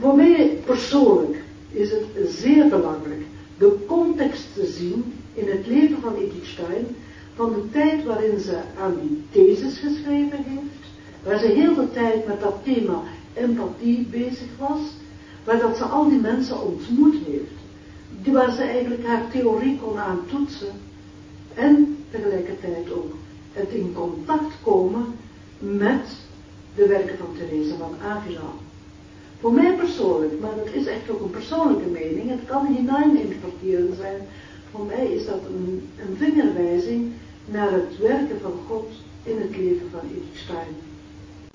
Voor mij persoonlijk is het zeer belangrijk de context te zien in het leven van Stein, van de tijd waarin ze aan die thesis geschreven heeft, waar ze heel de tijd met dat thema empathie bezig was, waar dat ze al die mensen ontmoet heeft, die waar ze eigenlijk haar theorie kon aan toetsen, en tegelijkertijd ook het in contact komen met de werken van Therese van Avila. Voor mij persoonlijk, maar dat is echt ook een persoonlijke mening, het kan hinein interpreteren zijn, voor mij is dat een, een vingerwijzing naar het werken van God in het leven van Edith Stein.